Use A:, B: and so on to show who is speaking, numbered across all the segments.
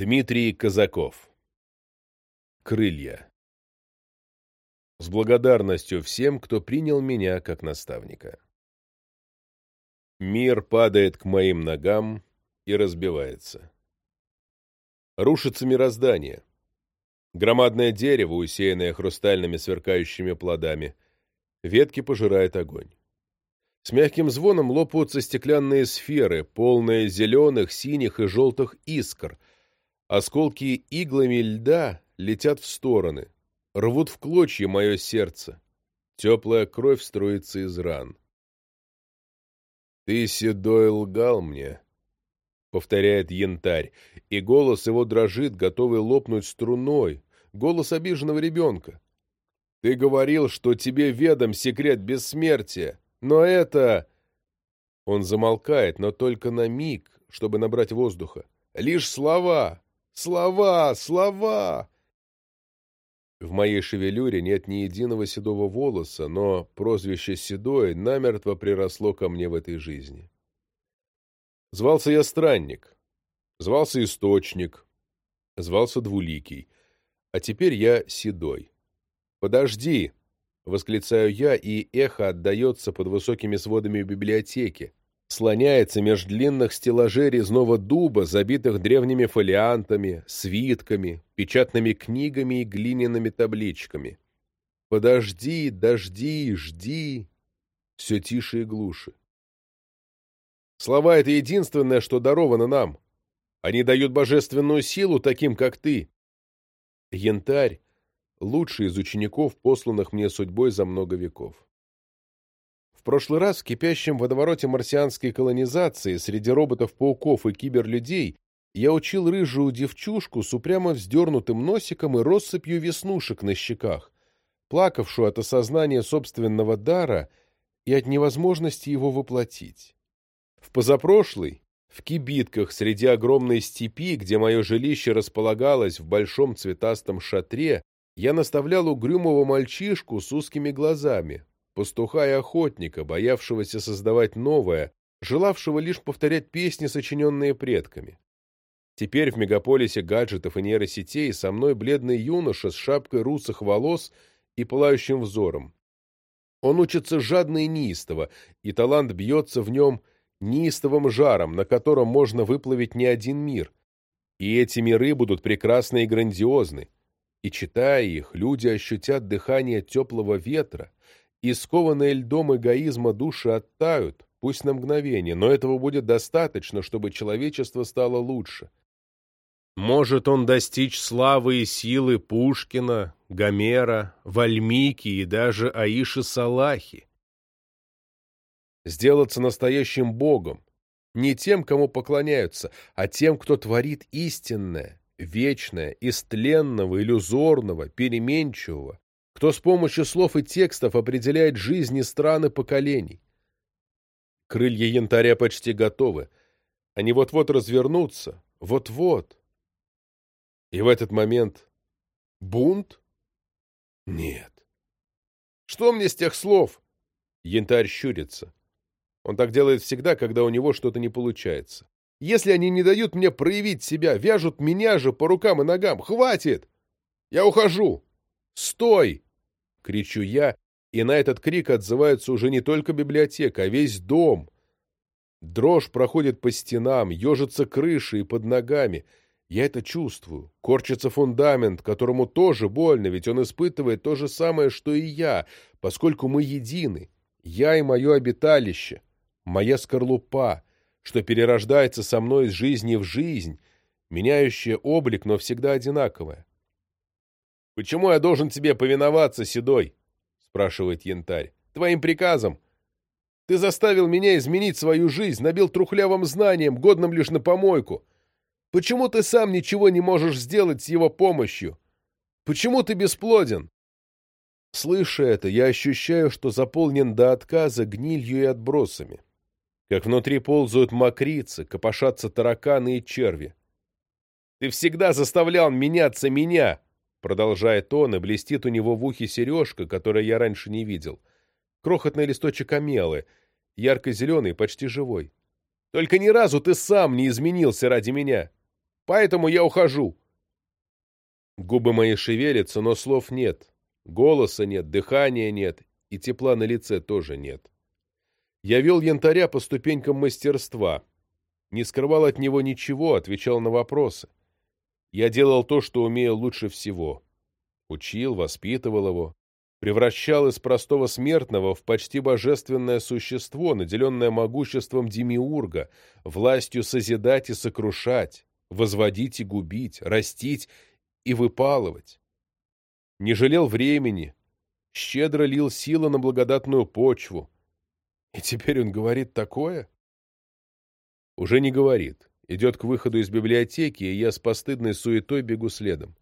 A: Дмитрий Казаков. Крылья. С благодарностью всем, кто принял меня как наставника. Мир падает к моим ногам и разбивается. Рушится мироздание. Громадное дерево, усеянное хрустальными сверкающими плодами. Ветки пожирает огонь. С мягким звоном лопаются стеклянные сферы, полные зеленых, синих и желтых искр. Осколки иглами льда летят в стороны, рвут в клочья мое сердце. Теплая кровь струится из ран. «Ты, седой, лгал мне», — повторяет янтарь, и голос его дрожит, готовый лопнуть струной, голос обиженного ребенка. «Ты говорил, что тебе ведом секрет бессмертия, но это...» Он замолкает, но только на миг, чтобы набрать воздуха. «Лишь слова! Слова! Слова!» В моей шевелюре нет ни единого седого волоса, но прозвище «седой» намертво приросло ко мне в этой жизни. Звался я Странник, звался Источник, звался Двуликий, а теперь я Седой. «Подожди!» — восклицаю я, и эхо отдается под высокими сводами библиотеки, слоняется меж длинных стеллажей резного дуба, забитых древними фолиантами, свитками, печатными книгами и глиняными табличками. «Подожди, дожди, жди!» Все тише и глуше. Слова — это единственное, что даровано нам. Они дают божественную силу таким, как ты. Янтарь — лучший из учеников, посланных мне судьбой за много веков. В прошлый раз в кипящем водовороте марсианской колонизации среди роботов-пауков и киберлюдей я учил рыжую девчушку с упрямо вздернутым носиком и россыпью веснушек на щеках, плакавшую от осознания собственного дара и от невозможности его воплотить. В позапрошлый, в кибитках среди огромной степи, где мое жилище располагалось в большом цветастом шатре, я наставлял угрюмого мальчишку с узкими глазами, пастуха и охотника, боявшегося создавать новое, желавшего лишь повторять песни, сочиненные предками. Теперь в мегаполисе гаджетов и нейросетей со мной бледный юноша с шапкой русых волос и пылающим взором. Он учится жадно и неистово, и талант бьется в нем неистовым жаром, на котором можно выплавить не один мир. И эти миры будут прекрасны и грандиозны. И, читая их, люди ощутят дыхание теплого ветра, и скованные льдом эгоизма души оттают, пусть на мгновение, но этого будет достаточно, чтобы человечество стало лучше. Может он достичь славы и силы Пушкина, Гомера, Вальмики и даже Аиши Салахи. Сделаться настоящим богом, не тем, кому поклоняются, а тем, кто творит истинное, вечное, истленного, иллюзорного, переменчивого, кто с помощью слов и текстов определяет жизни стран и поколений. Крылья янтаря почти готовы. Они вот-вот развернутся. Вот-вот. И в этот момент бунт? Нет. Что мне с тех слов? Янтарь щурится. Он так делает всегда, когда у него что-то не получается. Если они не дают мне проявить себя, вяжут меня же по рукам и ногам. Хватит! Я ухожу! Стой! — кричу я, и на этот крик отзывается уже не только библиотека, а весь дом. Дрожь проходит по стенам, ежится крыши и под ногами. Я это чувствую. Корчится фундамент, которому тоже больно, ведь он испытывает то же самое, что и я, поскольку мы едины. Я и мое обиталище, моя скорлупа, что перерождается со мной из жизни в жизнь, меняющая облик, но всегда одинаковая. «Почему я должен тебе повиноваться, Седой?» — спрашивает Янтарь. «Твоим приказом. Ты заставил меня изменить свою жизнь, набил трухлявым знанием, годным лишь на помойку. Почему ты сам ничего не можешь сделать с его помощью? Почему ты бесплоден?» Слыша это, я ощущаю, что заполнен до отказа гнилью и отбросами. Как внутри ползают мокрицы, копошатся тараканы и черви. «Ты всегда заставлял меняться меня!» Продолжает он, и блестит у него в ухе сережка, которую я раньше не видел. Крохотный листочек амелы, ярко-зеленый, почти живой. Только ни разу ты сам не изменился ради меня. поэтому я ухожу. Губы мои шевелятся, но слов нет. Голоса нет, дыхания нет, и тепла на лице тоже нет. Я вел янтаря по ступенькам мастерства. Не скрывал от него ничего, отвечал на вопросы. Я делал то, что умею лучше всего. Учил, воспитывал его, превращал из простого смертного в почти божественное существо, наделенное могуществом демиурга, властью созидать и сокрушать, возводить и губить, растить и выпалывать. Не жалел времени, щедро лил силы на благодатную почву. И теперь он говорит такое? Уже не говорит. Идет к выходу из библиотеки, и я с постыдной суетой бегу следом.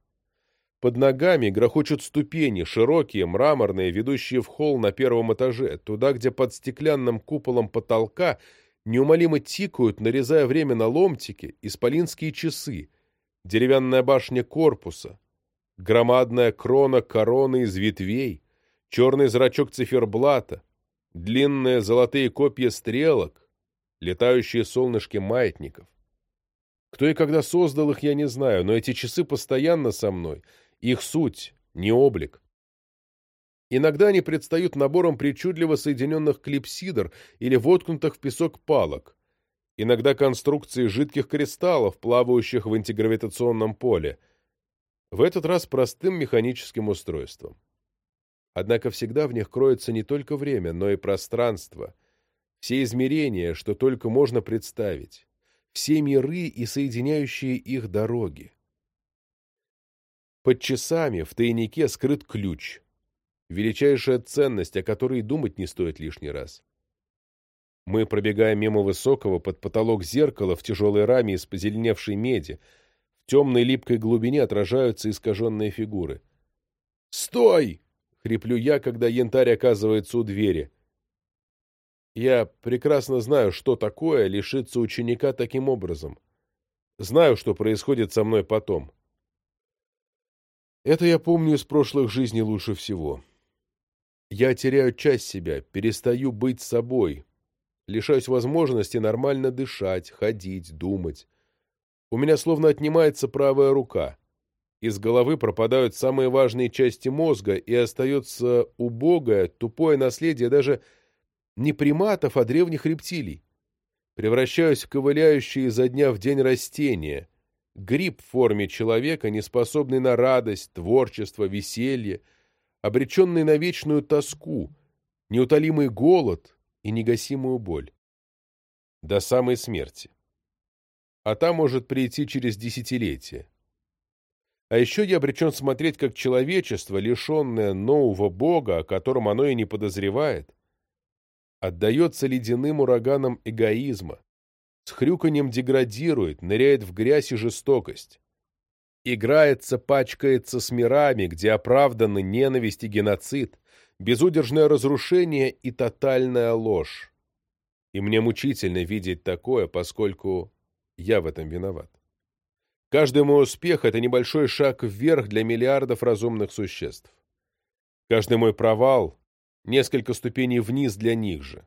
A: Под ногами грохочут ступени, широкие, мраморные, ведущие в холл на первом этаже, туда, где под стеклянным куполом потолка неумолимо тикают, нарезая время на ломтики, исполинские часы, деревянная башня корпуса, громадная крона короны из ветвей, черный зрачок циферблата, длинные золотые копья стрелок, летающие солнышки маятников. Кто и когда создал их, я не знаю, но эти часы постоянно со мной, их суть, не облик. Иногда они предстают набором причудливо соединенных клипсидр или воткнутых в песок палок, иногда конструкции жидких кристаллов, плавающих в антигравитационном поле, в этот раз простым механическим устройством. Однако всегда в них кроется не только время, но и пространство, все измерения, что только можно представить, все миры и соединяющие их дороги. Под часами в тайнике скрыт ключ, величайшая ценность, о которой думать не стоит лишний раз. Мы пробегаем мимо высокого под потолок зеркала в тяжелой раме из позеленевшей меди. В темной липкой глубине отражаются искаженные фигуры. «Стой!» Хриплю я, когда янтарь оказывается у двери. Я прекрасно знаю, что такое лишиться ученика таким образом. Знаю, что происходит со мной потом. Это я помню из прошлых жизней лучше всего. Я теряю часть себя, перестаю быть собой, лишаюсь возможности нормально дышать, ходить, думать. У меня словно отнимается правая рука. Из головы пропадают самые важные части мозга, и остается убогое, тупое наследие даже не приматов, а древних рептилий. Превращаюсь в ковыляющие изо дня в день растения, гриб в форме человека, не способный на радость, творчество, веселье, обреченный на вечную тоску, неутолимый голод и негасимую боль. До самой смерти. А та может прийти через десятилетия. А еще я обречен смотреть, как человечество, лишенное нового бога, о котором оно и не подозревает, отдается ледяным ураганам эгоизма, с хрюканьем деградирует, ныряет в грязь и жестокость. Играется, пачкается с мирами, где оправданы ненависть и геноцид, безудержное разрушение и тотальная ложь. И мне мучительно видеть такое, поскольку я в этом виноват. Каждый мой успех — это небольшой шаг вверх для миллиардов разумных существ. Каждый мой провал — несколько ступеней вниз для них же.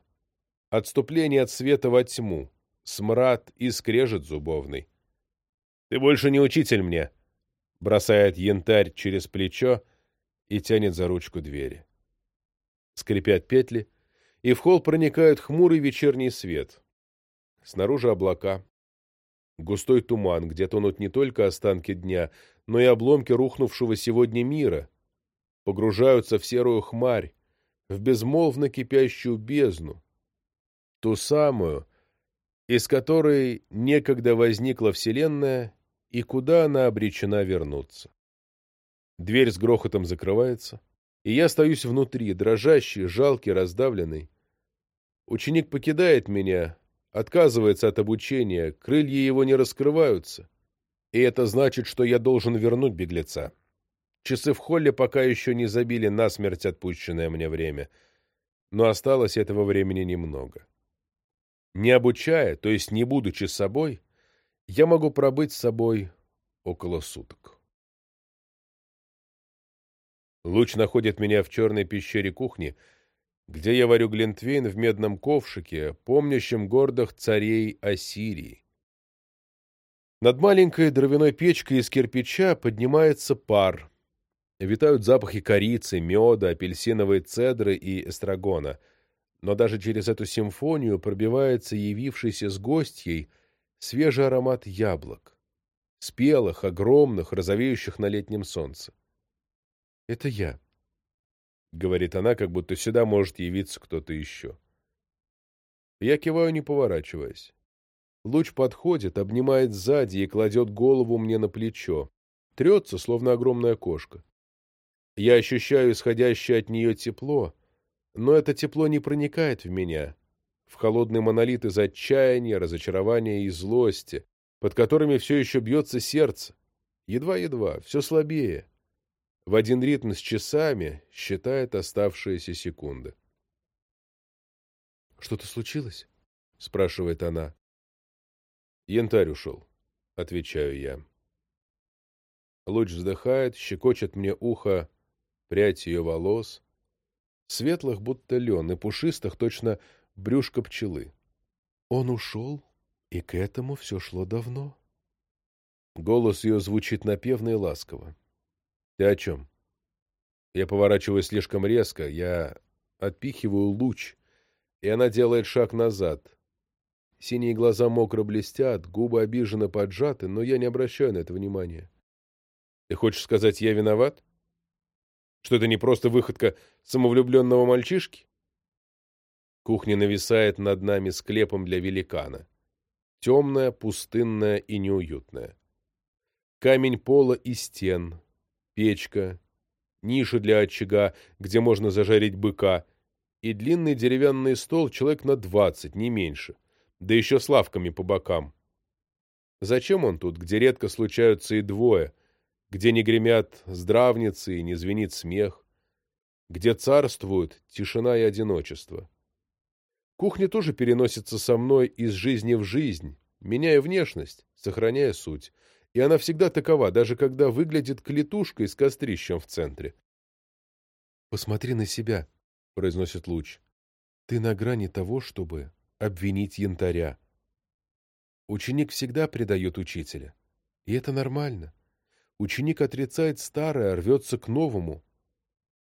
A: Отступление от света во тьму, смрад и скрежет зубовный. «Ты больше не учитель мне!» — бросает янтарь через плечо и тянет за ручку двери. Скрипят петли, и в холл проникает хмурый вечерний свет. Снаружи облака, Густой туман, где тонут не только останки дня, но и обломки рухнувшего сегодня мира, погружаются в серую хмарь, в безмолвно кипящую бездну, ту самую, из которой некогда возникла Вселенная и куда она обречена вернуться. Дверь с грохотом закрывается, и я остаюсь внутри, дрожащий, жалкий, раздавленный. Ученик покидает меня, отказывается от обучения, крылья его не раскрываются. И это значит, что я должен вернуть беглеца. Часы в холле пока еще не забили насмерть отпущенное мне время, но осталось этого времени немного. Не обучая, то есть не будучи собой, я могу пробыть с собой около суток. Луч находит меня в черной пещере кухни — где я варю глинтвейн в медном ковшике, помнящем гордых царей Ассирии. Над маленькой дровяной печкой из кирпича поднимается пар. Витают запахи корицы, меда, апельсиновой цедры и эстрагона. Но даже через эту симфонию пробивается явившийся с гостьей свежий аромат яблок. Спелых, огромных, розовеющих на летнем солнце. «Это я», — говорит она, как будто сюда может явиться кто-то еще. Я киваю, не поворачиваясь. Луч подходит, обнимает сзади и кладет голову мне на плечо. Трется, словно огромная кошка. Я ощущаю исходящее от нее тепло, но это тепло не проникает в меня, в холодный монолит из отчаяния, разочарования и злости, под которыми все еще бьется сердце. Едва-едва, все слабее. В один ритм с часами считает оставшиеся секунды. «Что-то случилось?» — спрашивает она. Янтарь ушел, — отвечаю я. Луч вздыхает, щекочет мне ухо прядь ее волос, светлых, будто лен, и пушистых, точно брюшко пчелы. Он ушел, и к этому все шло давно. Голос ее звучит напевно и ласково. Ты о чем? Я поворачиваюсь слишком резко, я отпихиваю луч, и она делает шаг назад, Синие глаза мокро блестят, губы обиженно поджаты, но я не обращаю на это внимания. Ты хочешь сказать, я виноват? Что это не просто выходка самовлюбленного мальчишки? Кухня нависает над нами склепом для великана. Темная, пустынная и неуютная. Камень пола и стен, печка, ниша для очага, где можно зажарить быка, и длинный деревянный стол человек на двадцать, не меньше — да еще с лавками по бокам. Зачем он тут, где редко случаются и двое, где не гремят здравницы и не звенит смех, где царствуют тишина и одиночество? Кухня тоже переносится со мной из жизни в жизнь, меняя внешность, сохраняя суть. И она всегда такова, даже когда выглядит клетушкой с кострищем в центре. «Посмотри на себя», — произносит Луч. «Ты на грани того, чтобы обвинить янтаря. Ученик всегда предает учителя. И это нормально. Ученик отрицает старое, рвется к новому.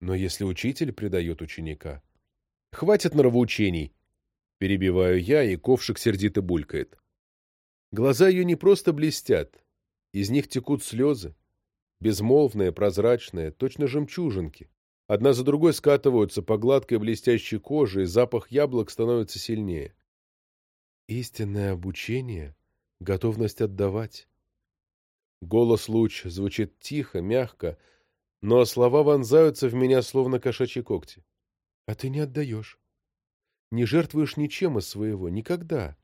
A: Но если учитель предает ученика... «Хватит нравоучений!» Перебиваю я, и ковшик сердито булькает. Глаза ее не просто блестят. Из них текут слезы. Безмолвные, прозрачные, точно жемчужинки. Одна за другой скатываются по гладкой блестящей коже, и запах яблок становится сильнее. Истинное обучение — готовность отдавать. Голос луч звучит тихо, мягко, но слова вонзаются в меня, словно кошачьи когти. А ты не отдаешь. Не жертвуешь ничем из своего, никогда.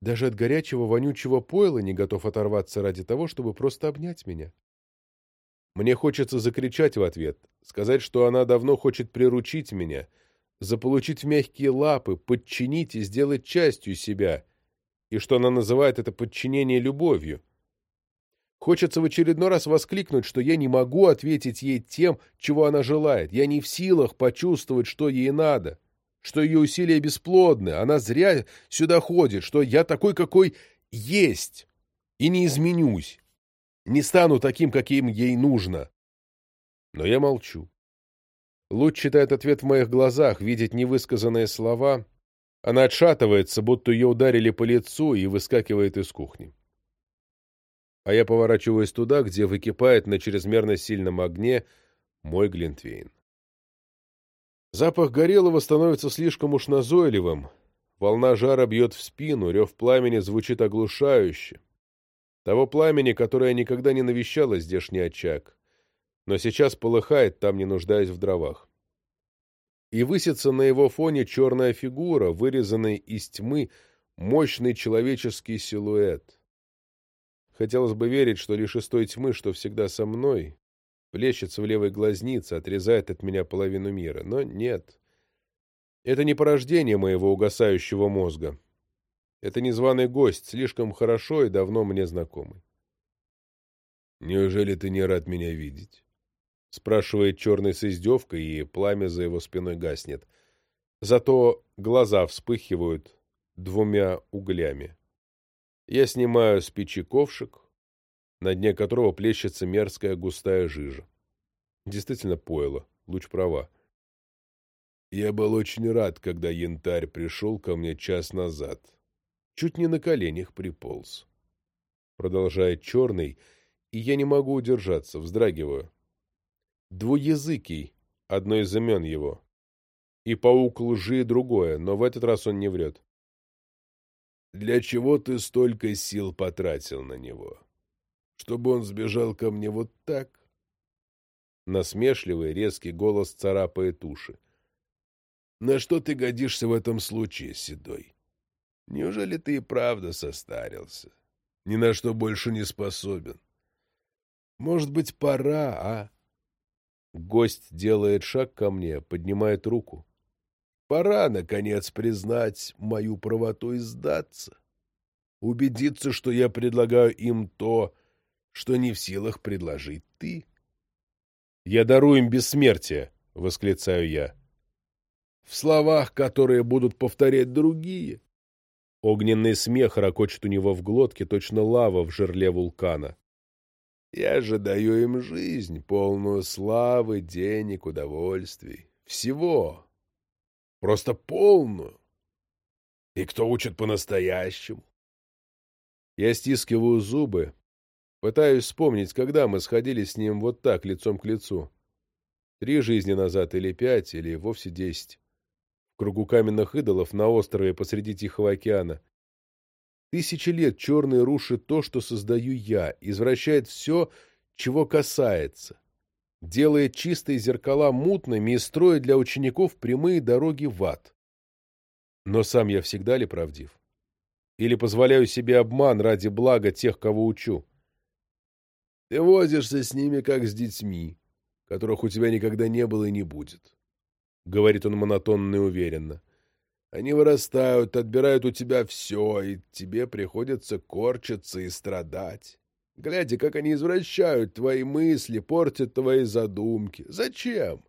A: Даже от горячего вонючего пойла не готов оторваться ради того, чтобы просто обнять меня. Мне хочется закричать в ответ, сказать, что она давно хочет приручить меня — заполучить мягкие лапы, подчинить и сделать частью себя, и что она называет это подчинение любовью. Хочется в очередной раз воскликнуть, что я не могу ответить ей тем, чего она желает. Я не в силах почувствовать, что ей надо, что ее усилия бесплодны, она зря сюда ходит, что я такой, какой есть, и не изменюсь, не стану таким, каким ей нужно. Но я молчу. Луч читает ответ в моих глазах, видит невысказанные слова. Она отшатывается, будто ее ударили по лицу, и выскакивает из кухни. А я поворачиваюсь туда, где выкипает на чрезмерно сильном огне мой глинтвейн. Запах горелого становится слишком уж назойливым. Волна жара бьет в спину, рев пламени звучит оглушающе. Того пламени, которое никогда не навещало здешний очаг но сейчас полыхает, там не нуждаясь в дровах. И высится на его фоне черная фигура, вырезанный из тьмы мощный человеческий силуэт. Хотелось бы верить, что лишь из той тьмы, что всегда со мной, плещется в левой глазнице, отрезает от меня половину мира. Но нет. Это не порождение моего угасающего мозга. Это незваный гость, слишком хорошо и давно мне знакомый. Неужели ты не рад меня видеть? — спрашивает черный с издевкой, и пламя за его спиной гаснет. Зато глаза вспыхивают двумя углями. Я снимаю с печи ковшик, на дне которого плещется мерзкая густая жижа. Действительно пойло, луч права. Я был очень рад, когда янтарь пришел ко мне час назад. Чуть не на коленях приполз. Продолжает черный, и я не могу удержаться, вздрагиваю. Двуязыкий — одно из имен его. И паук лжи — другое, но в этот раз он не врет. Для чего ты столько сил потратил на него? Чтобы он сбежал ко мне вот так? Насмешливый, резкий голос царапает уши. На что ты годишься в этом случае, Седой? Неужели ты и правда состарился? Ни на что больше не способен? Может быть, пора, а? Гость делает шаг ко мне, поднимает руку. Пора, наконец, признать мою правоту и сдаться. Убедиться, что я предлагаю им то, что не в силах предложить ты. «Я дарую им бессмертие!» — восклицаю я. «В словах, которые будут повторять другие». Огненный смех ракочет у него в глотке, точно лава в жерле вулкана. «Я же даю им жизнь, полную славы, денег, удовольствий. Всего. Просто полную. И кто учит по-настоящему?» Я стискиваю зубы, Пытаюсь вспомнить, когда мы сходили с ним вот так, лицом к лицу. Три жизни назад или пять, или вовсе десять. В кругу каменных идолов на острове посреди Тихого океана. Тысячи лет черный рушит то, что создаю я, извращает все, чего касается. Делает чистые зеркала мутными и строит для учеников прямые дороги в ад. Но сам я всегда ли правдив? Или позволяю себе обман ради блага тех, кого учу? Ты возишься с ними, как с детьми, которых у тебя никогда не было и не будет. — говорит он монотонно и уверенно. Они вырастают, отбирают у тебя все, и тебе приходится корчиться и страдать. Глядя, как они извращают твои мысли, портят твои задумки. Зачем?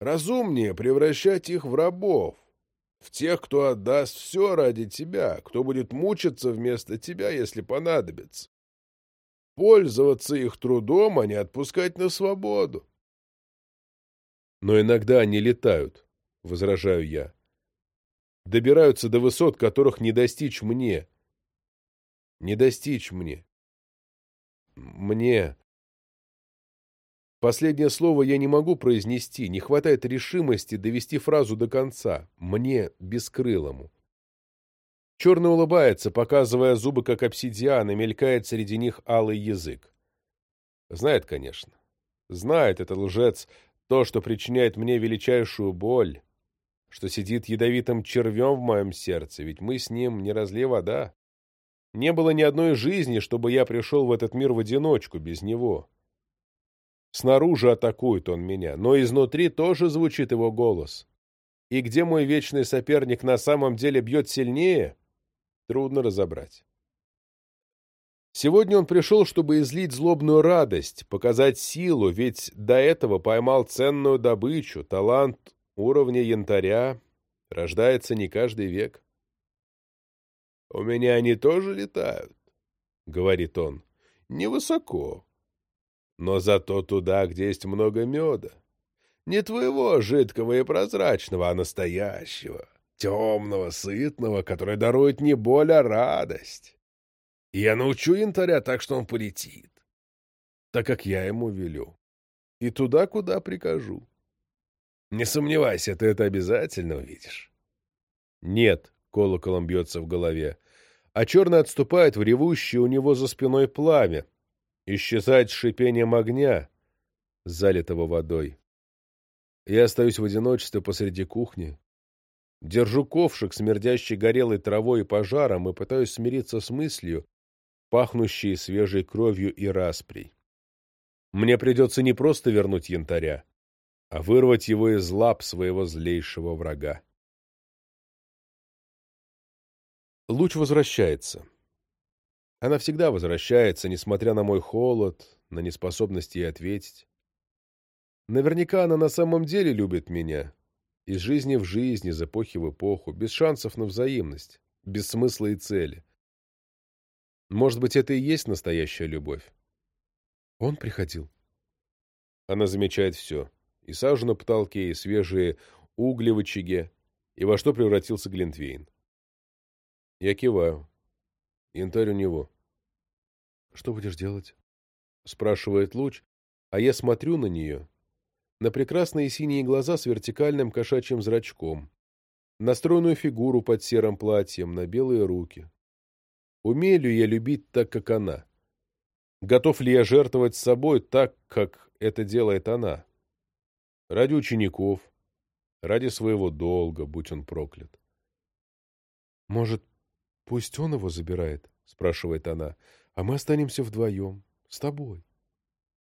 A: Разумнее превращать их в рабов, в тех, кто отдаст все ради тебя, кто будет мучиться вместо тебя, если понадобится пользоваться их трудом, а не отпускать на свободу. Но иногда они летают, — возражаю я. Добираются до высот, которых не достичь мне. Не достичь мне. Мне. Последнее слово я не могу произнести, не хватает решимости довести фразу до конца. Мне, бескрылому. Черный улыбается, показывая зубы, как обсидиан, и мелькает среди них алый язык. Знает, конечно. Знает этот лжец то, что причиняет мне величайшую боль, что сидит ядовитым червем в моем сердце, ведь мы с ним не разли вода. Не было ни одной жизни, чтобы я пришел в этот мир в одиночку, без него. Снаружи атакует он меня, но изнутри тоже звучит его голос. И где мой вечный соперник на самом деле бьет сильнее, трудно разобрать. Сегодня он пришел, чтобы излить злобную радость, показать силу, ведь до этого поймал ценную добычу, талант уровня янтаря рождается не каждый век. «У меня они тоже летают», — говорит он, — «невысоко, но зато туда, где есть много меда. Не твоего жидкого и прозрачного, а настоящего, темного, сытного, который дарует не боль, а радость. Я научу янтаря так, что он полетит, так как я ему велю, и туда, куда прикажу. Не сомневайся, ты это обязательно увидишь. Нет, колоколом бьется в голове, а черный отступает в ревущее у него за спиной пламя, исчезает с шипением огня, залитого водой. Я остаюсь в одиночестве посреди кухни, Держу ковшик, смердящий горелой травой и пожаром, и пытаюсь смириться с мыслью, пахнущей свежей кровью и распрей. Мне придется не просто вернуть янтаря, а вырвать его из лап своего злейшего врага. Луч возвращается. Она всегда возвращается, несмотря на мой холод, на неспособность ей ответить. Наверняка она на самом деле любит меня, из жизни в жизнь, из эпохи в эпоху, без шансов на взаимность, без смысла и цели. Может быть, это и есть настоящая любовь?
B: Он приходил.
A: Она замечает все. И сажу на потолке, и свежие угли в очаге, и во что превратился Глинтвейн. Я киваю. Янтарь у него.
B: Что будешь делать?
A: Спрашивает Луч, а я смотрю на нее. На прекрасные синие глаза с вертикальным кошачьим зрачком. На стройную фигуру под серым платьем, на белые руки. Умею ли я любить так, как она? Готов ли я жертвовать собой так, как это делает она? Ради учеников, ради своего долга, будь он проклят.
B: Может, пусть он его забирает? — спрашивает она. — А мы останемся вдвоем, с тобой.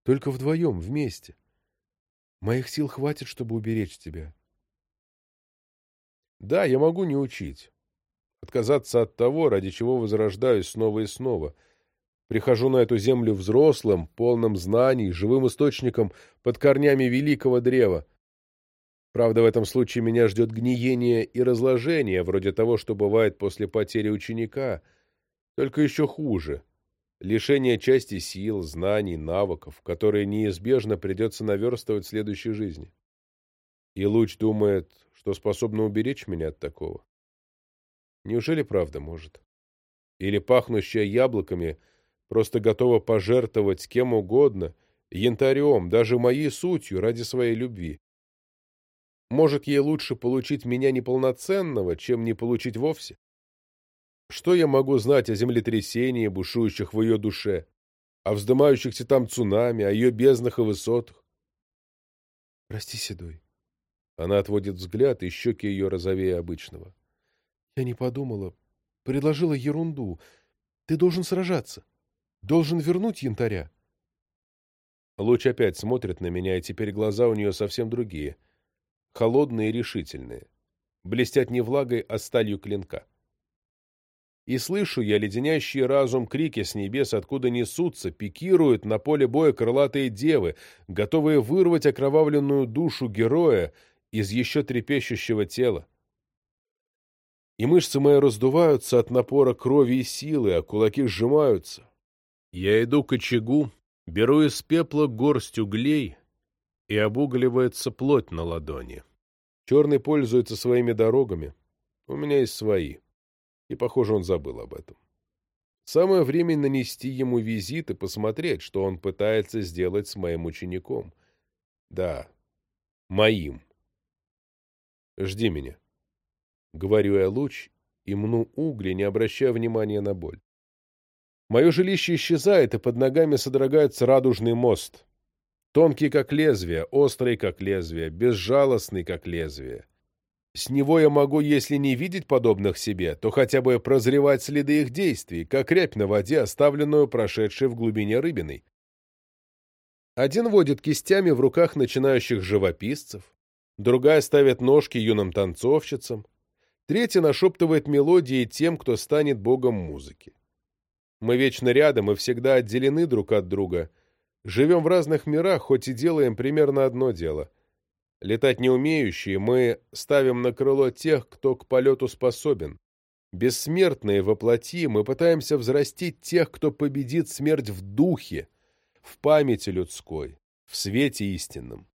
B: Только вдвоем, вместе. Моих сил хватит, чтобы уберечь тебя.
A: Да, я могу не учить. Отказаться от того, ради чего возрождаюсь снова и снова. Прихожу на эту землю взрослым, полным знаний, живым источником под корнями великого древа. Правда, в этом случае меня ждет гниение и разложение, вроде того, что бывает после потери ученика, только еще хуже. Лишение части сил, знаний, навыков, которые неизбежно придется наверстывать в следующей жизни. И Луч думает, что способна уберечь меня от такого. Неужели правда может? Или пахнущая яблоками просто готова пожертвовать кем угодно, янтарем, даже моей сутью ради своей любви? Может, ей лучше получить меня неполноценного, чем не получить вовсе? Что я могу знать о землетрясении, бушующих в ее душе, о вздымающихся там цунами, о ее безднах и высотах?
B: Прости, Седой.
A: Она отводит взгляд, и щеки ее розовее обычного.
B: Я не подумала. Предложила ерунду. Ты должен сражаться. Должен вернуть янтаря.
A: Луч опять смотрит на меня, и теперь глаза у нее совсем другие. Холодные и решительные. Блестят не влагой, а сталью клинка. И слышу я леденящий разум крики с небес, откуда несутся, пикируют на поле боя крылатые девы, готовые вырвать окровавленную душу героя из еще трепещущего тела. И мышцы мои раздуваются от напора крови и силы, а кулаки сжимаются. Я иду к очагу, беру из пепла горсть углей, и обугливается плоть на ладони. Черный пользуется своими дорогами, у меня есть свои и, похоже, он забыл об этом. Самое время нанести ему визит и посмотреть, что он пытается сделать с моим учеником. Да, моим. Жди меня. Говорю я луч и мну угли, не обращая внимания на боль. Мое жилище исчезает, и под ногами содрогается радужный мост. Тонкий, как лезвие, острый, как лезвие, безжалостный, как лезвие. С него я могу, если не видеть подобных себе, то хотя бы прозревать следы их действий, как рябь на воде, оставленную прошедшей в глубине рыбиной. Один водит кистями в руках начинающих живописцев, другая ставит ножки юным танцовщицам, третья нашептывает мелодии тем, кто станет богом музыки. Мы вечно рядом и всегда отделены друг от друга, живем в разных мирах, хоть и делаем примерно одно дело — Летать не умеющие, мы ставим на крыло тех, кто к полету способен. Бессмертные воплоти мы пытаемся взрастить тех, кто победит смерть в духе, в памяти людской, в свете истинном.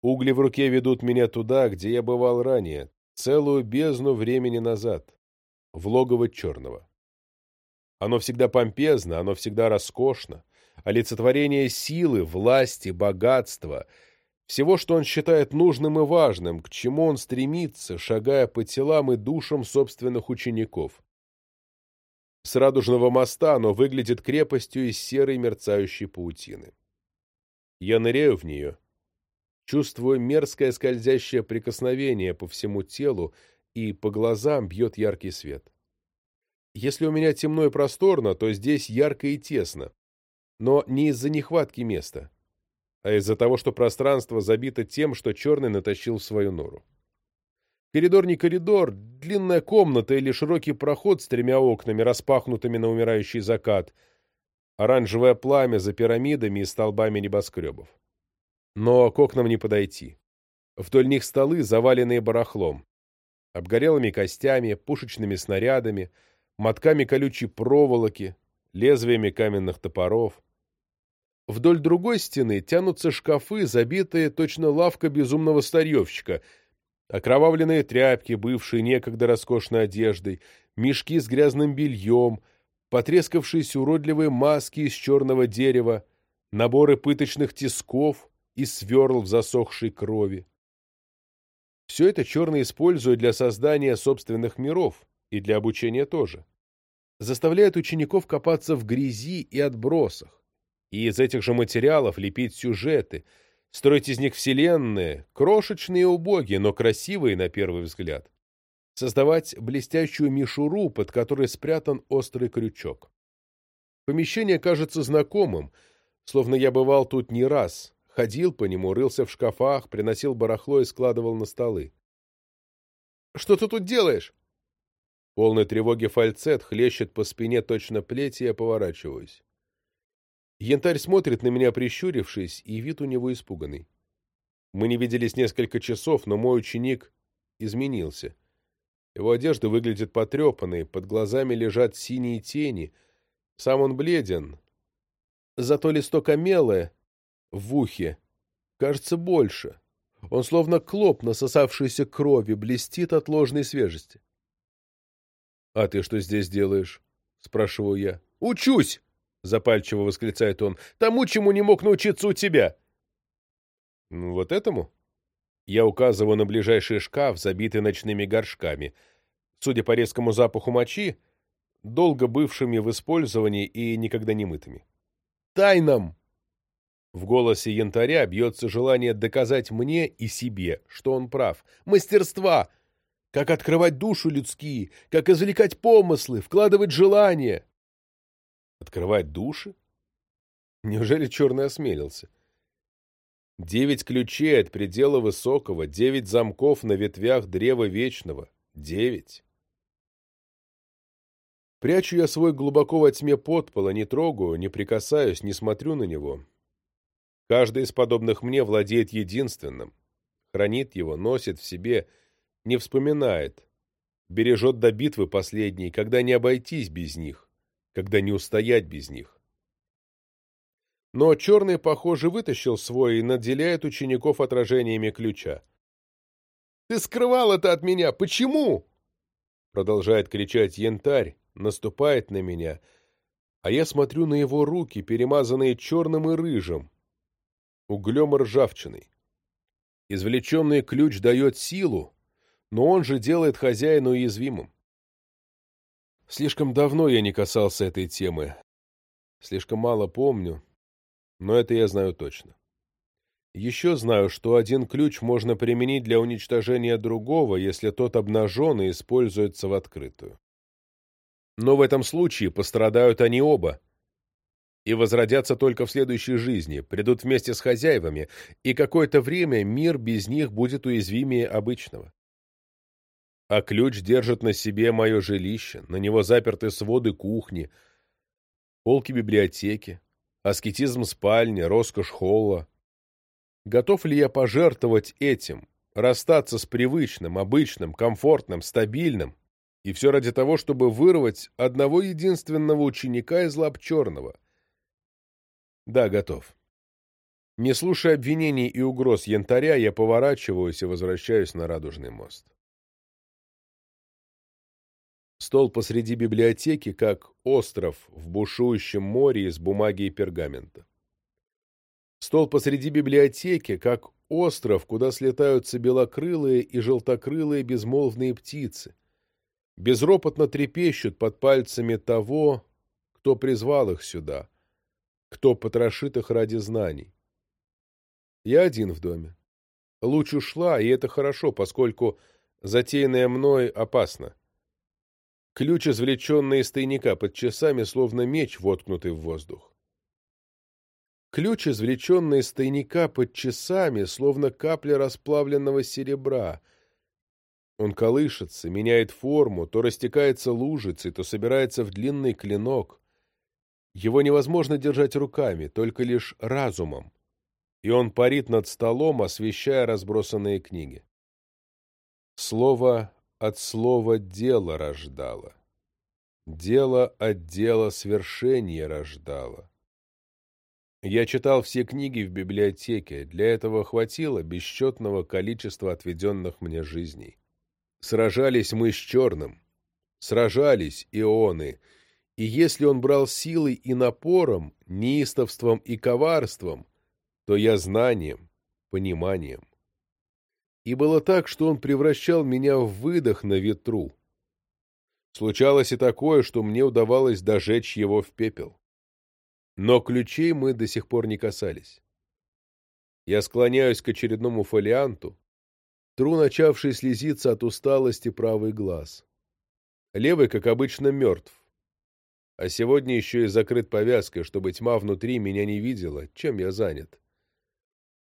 A: Угли в руке ведут меня туда, где я бывал ранее, целую бездну времени назад, в логово черного. Оно всегда помпезно, оно всегда роскошно, олицетворение силы, власти, богатства — всего, что он считает нужным и важным, к чему он стремится, шагая по телам и душам собственных учеников. С радужного моста оно выглядит крепостью из серой мерцающей паутины. Я ныряю в нее, чувствую мерзкое скользящее прикосновение по всему телу, и по глазам бьет яркий свет. Если у меня темно и просторно, то здесь ярко и тесно, но не из-за нехватки места а из-за того, что пространство забито тем, что черный натащил в свою нору. Коридор не коридор, длинная комната или широкий проход с тремя окнами, распахнутыми на умирающий закат, оранжевое пламя за пирамидами и столбами небоскребов. Но к окнам не подойти. Вдоль них столы, заваленные барахлом, обгорелыми костями, пушечными снарядами, мотками колючей проволоки, лезвиями каменных топоров. Вдоль другой стены тянутся шкафы, забитые точно лавка безумного старьевщика, окровавленные тряпки, бывшие некогда роскошной одеждой, мешки с грязным бельем, потрескавшиеся уродливые маски из черного дерева, наборы пыточных тисков и сверл в засохшей крови. Все это черные используют для создания собственных миров и для обучения тоже. Заставляют учеников копаться в грязи и отбросах, и из этих же материалов лепить сюжеты, строить из них вселенные, крошечные и убогие, но красивые на первый взгляд. Создавать блестящую мишуру, под которой спрятан острый крючок. Помещение кажется знакомым, словно я бывал тут не раз, ходил по нему, рылся в шкафах, приносил барахло и складывал на столы. «Что ты тут делаешь?» Полной тревоги фальцет хлещет по спине точно плеть, и я поворачиваюсь. Янтарь смотрит на меня, прищурившись, и вид у него испуганный. Мы не виделись несколько часов, но мой ученик изменился. Его одежда выглядит потрепанной, под глазами лежат синие тени, сам он бледен. Зато листок омелая в ухе кажется больше. Он словно клоп, насосавшийся крови, блестит от ложной свежести. — А ты что здесь делаешь? — спрашиваю я. — Учусь! — запальчиво восклицает он. — Тому, чему не мог научиться у тебя. — Ну, вот этому? Я указываю на ближайший шкаф, забитый ночными горшками. Судя по резкому запаху мочи, долго бывшими в использовании и никогда не мытыми. «Тайном!» В голосе янтаря бьется желание доказать мне и себе, что он прав. «Мастерства! Как открывать душу людские, как извлекать помыслы, вкладывать желания!» Открывать души? Неужели черный осмелился? Девять ключей от предела высокого, девять замков на ветвях древа вечного. Девять. Прячу я свой глубоко во тьме подпола, не трогаю, не прикасаюсь, не смотрю на него. Каждый из подобных мне владеет единственным, хранит его, носит в себе, не вспоминает, бережет до битвы последней, когда не обойтись без них когда не устоять без них. Но черный, похоже, вытащил свой и наделяет учеников отражениями ключа. «Ты скрывал это от меня! Почему?» Продолжает кричать янтарь, наступает на меня, а я смотрю на его руки, перемазанные черным и рыжим, углем и ржавчиной. Извлеченный ключ дает силу, но он же делает хозяина уязвимым. Слишком давно я не касался этой темы. Слишком мало помню, но это я знаю точно. Еще знаю, что один ключ можно применить для уничтожения другого, если тот обнажен и используется в открытую. Но в этом случае пострадают они оба и возродятся только в следующей жизни, придут вместе с хозяевами, и какое-то время мир без них будет уязвимее обычного а ключ держит на себе мое жилище, на него заперты своды кухни, полки библиотеки, аскетизм спальни, роскошь холла. Готов ли я пожертвовать этим, расстаться с привычным, обычным, комфортным, стабильным, и все ради того, чтобы вырвать одного единственного ученика из лап черного? Да, готов. Не слушая обвинений и угроз янтаря, я поворачиваюсь и возвращаюсь на Радужный мост. Стол посреди библиотеки, как остров в бушующем море из бумаги и пергамента. Стол посреди библиотеки, как остров, куда слетаются белокрылые и желтокрылые безмолвные птицы, безропотно трепещут под пальцами того, кто призвал их сюда, кто потрошит их ради знаний. Я один в доме. Луч ушла, и это хорошо, поскольку затеянное мной опасно. Ключ, извлеченный из тайника под часами, словно меч, воткнутый в воздух. Ключ, извлеченный из тайника под часами, словно капля расплавленного серебра. Он колышется, меняет форму, то растекается лужицей, то собирается в длинный клинок. Его невозможно держать руками, только лишь разумом, и он парит над столом, освещая разбросанные книги. Слово от слова дело рождало. Дело от дела свершение рождало. Я читал все книги в библиотеке, для этого хватило бесчетного количества отведенных мне жизней. Сражались мы с черным, сражались ионы, и если он брал силой и напором, неистовством и коварством, то я знанием, пониманием. И было так, что он превращал меня в выдох на ветру. Случалось и такое, что мне удавалось дожечь его в пепел. Но ключей мы до сих пор не касались. Я склоняюсь к очередному фолианту, тру начавший слезиться от усталости правый глаз. Левый, как обычно, мертв. А сегодня еще и закрыт повязкой, чтобы тьма внутри меня не видела, чем я занят.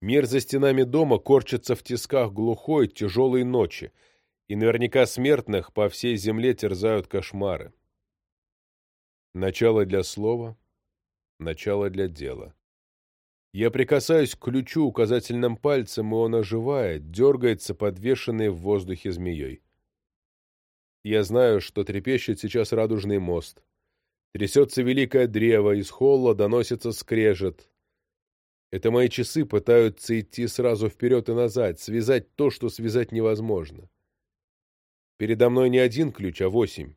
A: Мир за стенами дома корчится в тисках глухой, тяжелой ночи, и наверняка смертных по всей земле терзают кошмары. Начало для слова, начало для дела. Я прикасаюсь к ключу указательным пальцем, и он оживает, дергается подвешенный в воздухе змеей. Я знаю, что трепещет сейчас радужный мост. Трясется великое древо, из холла доносится скрежет. Это мои часы пытаются идти сразу вперед и назад, связать то, что связать невозможно. Передо мной не один ключ, а восемь.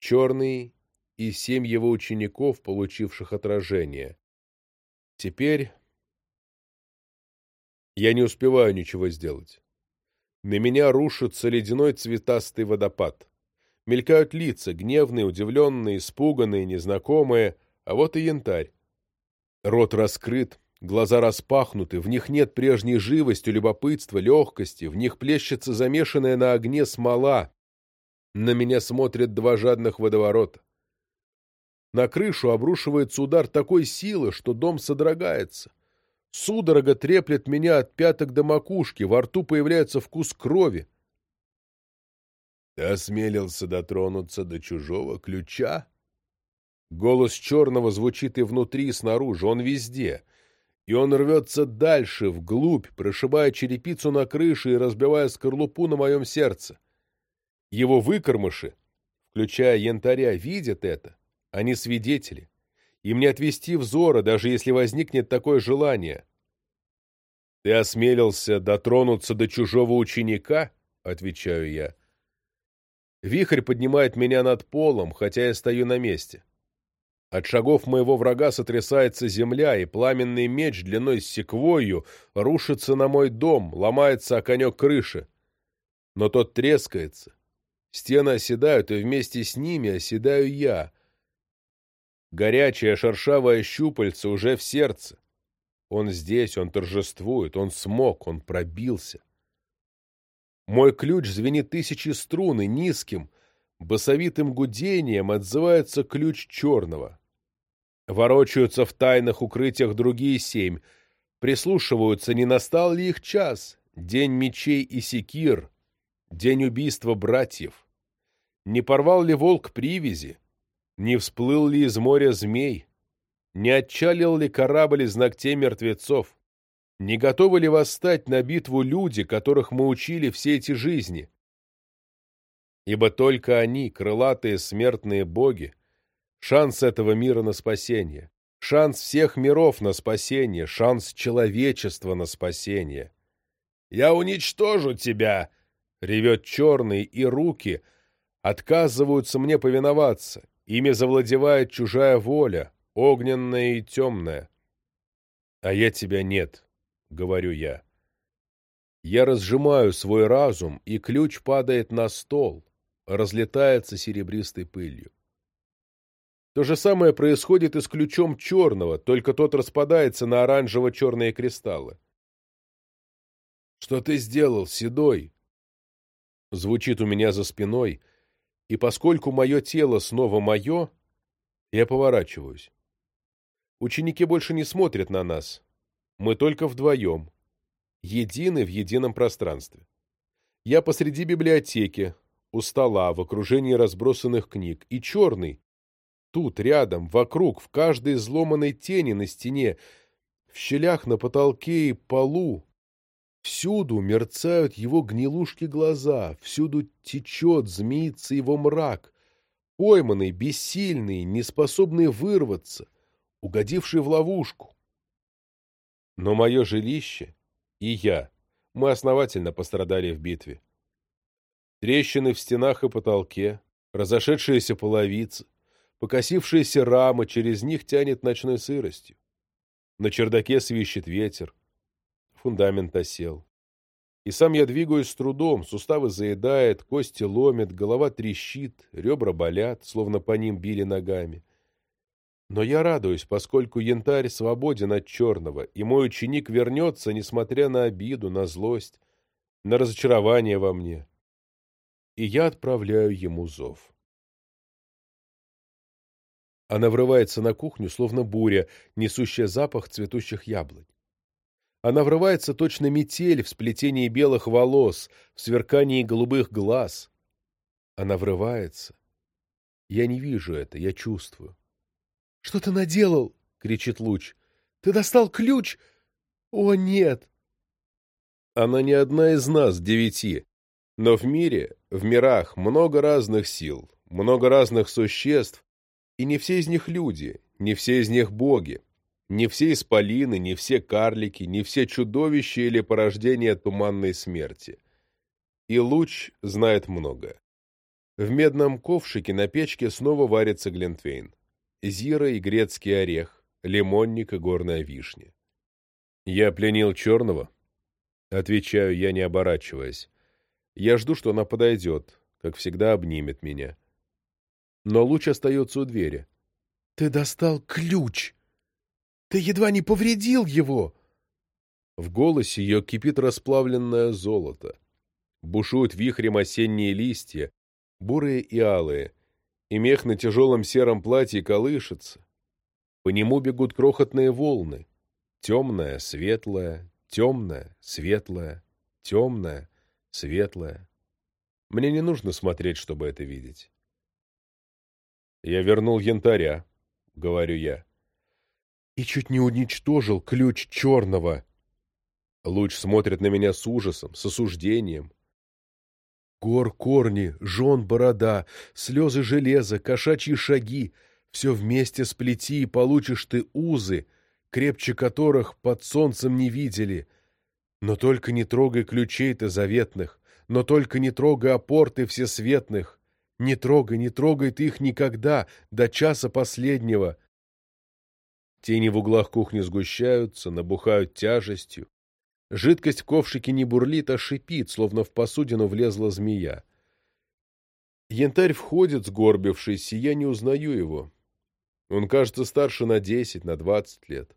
A: Черный и семь его учеников, получивших отражение. Теперь я не успеваю ничего сделать. На меня рушится ледяной цветастый водопад. Мелькают лица, гневные, удивленные, испуганные, незнакомые, а вот и янтарь. Рот раскрыт, глаза распахнуты, в них нет прежней живости, любопытства, легкости, в них плещется замешанная на огне смола. На меня смотрят два жадных водоворота. На крышу обрушивается удар такой силы, что дом содрогается. Судорога треплет меня от пяток до макушки, во рту появляется вкус крови. Ты осмелился дотронуться до чужого ключа? Голос черного звучит и внутри, и снаружи, он везде. И он рвется дальше, вглубь, прошибая черепицу на крыше и разбивая скорлупу на моем сердце. Его выкормыши, включая янтаря, видят это они свидетели. Им не отвести взора, даже если возникнет такое желание. «Ты осмелился дотронуться до чужого ученика?» — отвечаю я. Вихрь поднимает меня над полом, хотя я стою на месте. От шагов моего врага сотрясается земля, и пламенный меч длиной с секвойю рушится на мой дом, ломается о конек крыши. Но тот трескается. Стены оседают, и вместе с ними оседаю я — Горячее шершавое щупальце уже в сердце. Он здесь, он торжествует, он смог, он пробился. Мой ключ звенит тысячи струн, и низким, басовитым гудением отзывается ключ черного. Ворочаются в тайных укрытиях другие семь, прислушиваются, не настал ли их час, день мечей и секир, день убийства братьев. Не порвал ли волк привязи, не всплыл ли из моря змей? Не отчалил ли корабль из ногтей мертвецов? Не готовы ли восстать на битву люди, которых мы учили все эти жизни? Ибо только они, крылатые смертные боги, шанс этого мира на спасение, шанс всех миров на спасение, шанс человечества на спасение. «Я уничтожу тебя!» — ревет черный, и руки отказываются мне повиноваться, Ими завладевает чужая воля, огненная и темная. А я тебя нет, — говорю я. Я разжимаю свой разум, и ключ падает на стол, разлетается серебристой пылью. То же самое происходит и с ключом черного, только тот распадается на оранжево-черные кристаллы. «Что ты сделал, Седой?» Звучит у меня за спиной — и поскольку мое тело снова мое, я поворачиваюсь. Ученики больше не смотрят на нас. Мы только вдвоем. Едины в едином пространстве. Я посреди библиотеки, у стола, в окружении разбросанных книг, и черный. Тут, рядом, вокруг, в каждой изломанной тени на стене, в щелях на потолке и полу, Всюду мерцают его гнилушки глаза, всюду течет, змеится его мрак. пойманный, бессильный, неспособный вырваться, угодивший в ловушку. Но мое жилище и я, мы основательно пострадали в битве. Трещины в стенах и потолке, разошедшиеся половицы, покосившиеся рамы, через них тянет ночной сыростью. На чердаке свищет ветер, фундамент осел. И сам я двигаюсь с трудом, суставы заедает, кости ломят, голова трещит, ребра болят, словно по ним били ногами. Но я радуюсь, поскольку янтарь свободен от черного, и мой ученик вернется, несмотря на обиду, на злость, на разочарование во мне. И я отправляю ему зов. Она врывается на кухню, словно буря, несущая запах цветущих яблонь. Она врывается точно метель в сплетении белых волос, в сверкании голубых глаз. Она врывается. Я не вижу это, я чувствую. — Что ты наделал? — кричит Луч. — Ты достал ключ? О, нет! Она не одна из нас, девяти. Но в мире, в мирах, много разных сил, много разных существ, и не все из них люди, не все из них боги. Не все исполины, не все карлики, не все чудовища или порождения туманной смерти. И луч знает много. В медном ковшике на печке снова варится глинтвейн. Зира и грецкий орех, лимонник и горная вишня. «Я пленил черного?» Отвечаю я, не оборачиваясь. Я жду, что она подойдет, как всегда обнимет меня. Но луч остается у двери. «Ты достал ключ!» Ты едва не повредил его!» В голосе ее кипит расплавленное золото. Бушуют вихрем осенние листья, бурые и алые, и мех на тяжелом сером платье колышется. По нему бегут крохотные волны. Темная, светлая, темная, светлая, темная, светлая. Мне не нужно смотреть, чтобы это видеть. «Я вернул янтаря», — говорю я и чуть не уничтожил ключ черного. Луч смотрит на меня с ужасом, с осуждением. Гор корни, жен борода, слезы железа, кошачьи шаги — все вместе сплети, и получишь ты узы, крепче которых под солнцем не видели. Но только не трогай ключей-то заветных, но только не трогай опорты всесветных. Не трогай, не трогай ты их никогда, до часа последнего, Тени в углах кухни сгущаются, набухают тяжестью. Жидкость в ковшике не бурлит, а шипит, словно в посудину влезла змея. Янтарь входит, сгорбившись, и я не узнаю его. Он кажется старше на десять, на двадцать лет.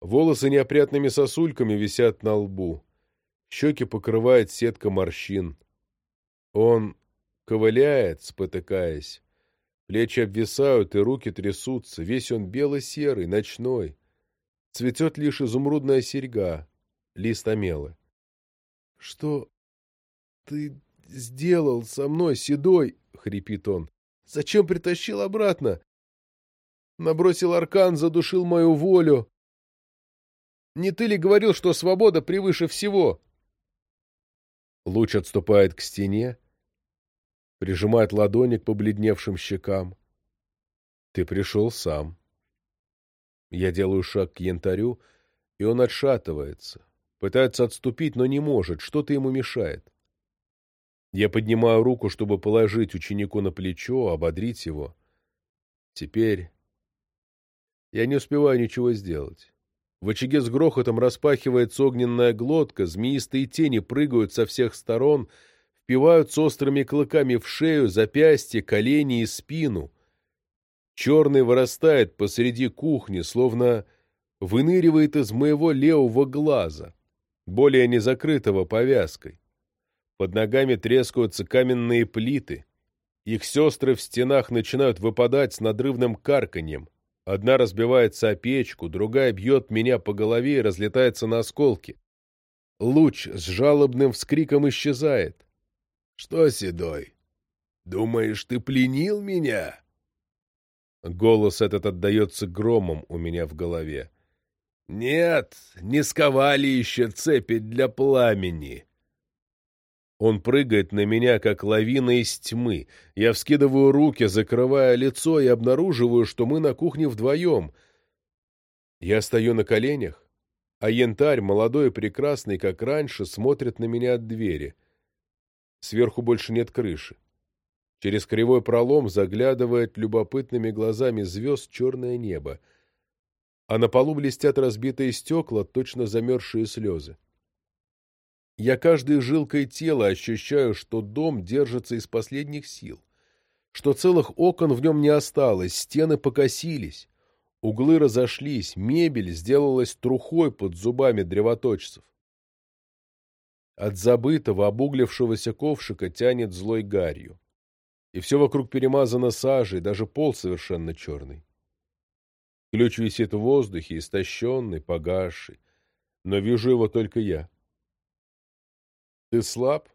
A: Волосы неопрятными сосульками висят на лбу. Щеки покрывает сетка морщин. Он ковыляет, спотыкаясь. Плечи обвисают, и руки трясутся. Весь он бело-серый, ночной. Цветет лишь изумрудная серьга, лист омелы. — Что ты сделал со мной, седой? — хрипит он. — Зачем притащил обратно? Набросил аркан, задушил мою волю. Не ты ли говорил, что свобода превыше всего? Луч отступает к стене, прижимает ладони к побледневшим щекам. Ты пришел сам. Я делаю шаг к янтарю, и он отшатывается. Пытается отступить, но не может, что-то ему мешает. Я поднимаю руку, чтобы положить ученику на плечо, ободрить его. Теперь я не успеваю ничего сделать. В очаге с грохотом распахивается огненная глотка, змеистые тени прыгают со всех сторон — впиваются острыми клыками в шею, запястье, колени и спину. Черный вырастает посреди кухни, словно выныривает из моего левого глаза, более не закрытого повязкой. Под ногами трескаются каменные плиты. Их сестры в стенах начинают выпадать с надрывным карканьем. Одна разбивается о печку, другая бьет меня по голове и разлетается на осколки. Луч с жалобным вскриком исчезает. Что, Седой, думаешь, ты пленил меня? Голос этот отдается громом у меня в голове. Нет, не сковали еще цепи для пламени. Он прыгает на меня, как лавина из тьмы. Я вскидываю руки, закрывая лицо, и обнаруживаю, что мы на кухне вдвоем. Я стою на коленях, а янтарь, молодой и прекрасный, как раньше, смотрит на меня от двери. Сверху больше нет крыши. Через кривой пролом заглядывает любопытными глазами звезд черное небо, а на полу блестят разбитые стекла, точно замерзшие слезы. Я каждой жилкой тела ощущаю, что дом держится из последних сил, что целых окон в нем не осталось, стены покосились, углы разошлись, мебель сделалась трухой под зубами древоточцев. От забытого, обуглившегося ковшика тянет злой гарью. И все вокруг перемазано сажей, даже пол совершенно черный. Ключ висит в воздухе, истощенный, погасший, но вижу его только я. «Ты слаб,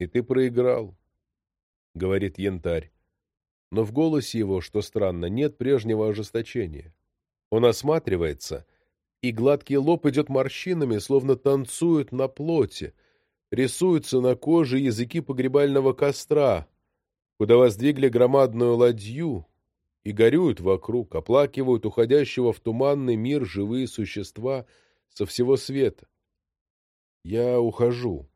A: и ты проиграл», — говорит янтарь. Но в голосе его, что странно, нет прежнего ожесточения. Он осматривается, и гладкий лоб идет морщинами, словно танцует на плоти, рисуются на коже языки погребального костра, куда воздвигли громадную ладью, и горюют вокруг, оплакивают уходящего в туманный мир живые существа со всего света. Я ухожу.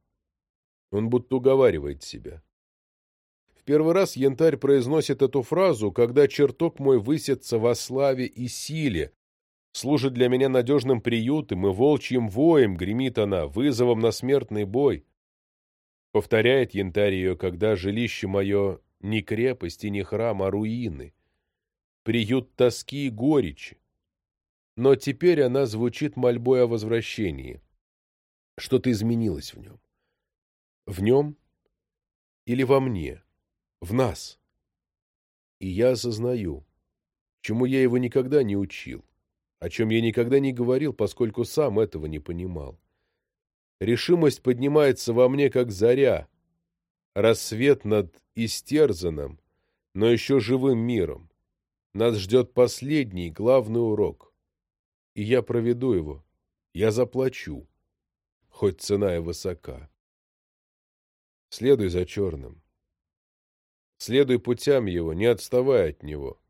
A: Он будто уговаривает себя. В первый раз янтарь произносит эту фразу, когда чертог мой высится во славе и силе, служит для меня надежным приютом, и волчьим воем гремит она, вызовом на смертный бой. Повторяет янтарь ее, когда жилище мое не крепость и не храм, а руины, приют тоски и горечи. Но теперь она звучит мольбой о возвращении. Что-то изменилось в нем. В нем или во мне, в нас. И я осознаю, чему я его никогда не учил, о чем я никогда не говорил, поскольку сам этого не понимал. Решимость поднимается во мне, как заря, рассвет над истерзанным, но еще живым миром. Нас ждет последний, главный урок. И я проведу его. Я заплачу хоть цена и высока. Следуй за черным. Следуй путям его, не отставай от него.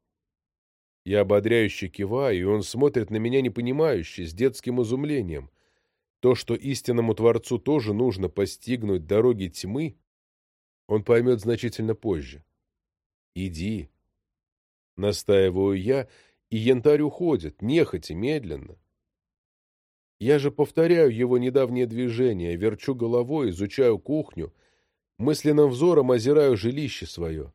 A: Я ободряюще киваю, и он смотрит на меня непонимающе, с детским изумлением. То, что истинному Творцу тоже нужно постигнуть дороги тьмы, он поймет значительно позже. «Иди», — настаиваю я, и янтарь уходит, нехотя, медленно. Я же повторяю его недавнее движение, верчу головой, изучаю кухню, мысленным взором озираю жилище свое.